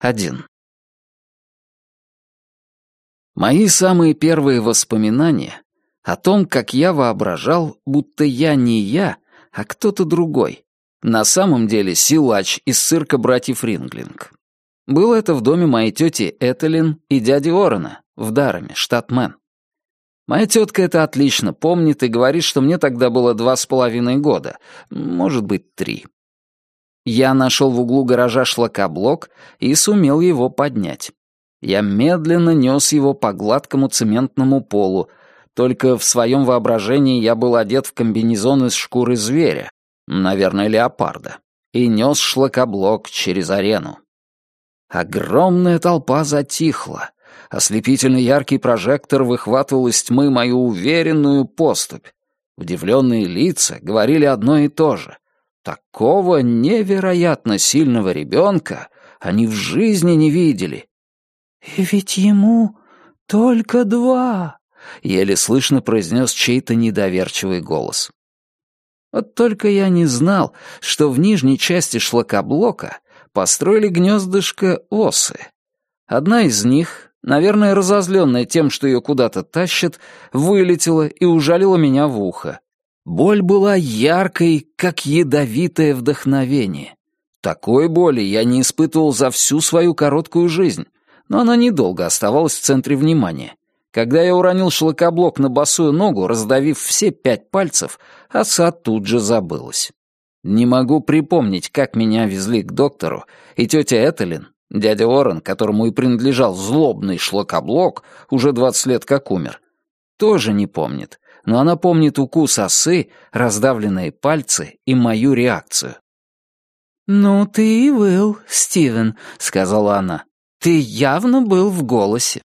1. Мои самые первые воспоминания о том, как я воображал, будто я не я, а кто-то другой. На самом деле силач из цирка братьев Ринглинг. Было это в доме моей тети Этелин и дяди Орена в Дараме, штат Мэн. Моя тетка это отлично помнит и говорит, что мне тогда было два с половиной года, может быть, три. Я нашел в углу гаража шлакоблок и сумел его поднять. Я медленно нес его по гладкому цементному полу, только в своем воображении я был одет в комбинезон из шкуры зверя, наверное, леопарда, и нес шлакоблок через арену. Огромная толпа затихла. Ослепительно яркий прожектор выхватывал из тьмы мою уверенную поступь. Удивленные лица говорили одно и то же. Такого невероятно сильного ребенка они в жизни не видели. «И ведь ему только два», — еле слышно произнес чей-то недоверчивый голос. Вот только я не знал, что в нижней части шлакоблока построили гнездышко осы. Одна из них, наверное, разозленная тем, что ее куда-то тащат, вылетела и ужалила меня в ухо. Боль была яркой, как ядовитое вдохновение. Такой боли я не испытывал за всю свою короткую жизнь, но она недолго оставалась в центре внимания. Когда я уронил шлакоблок на босую ногу, раздавив все пять пальцев, оса тут же забылась. Не могу припомнить, как меня везли к доктору, и тетя Этелин, дядя Орен, которому и принадлежал злобный шлакоблок, уже двадцать лет как умер, тоже не помнит, но она помнит укус осы, раздавленные пальцы и мою реакцию. «Ну ты и был, Стивен», — сказала она. «Ты явно был в голосе».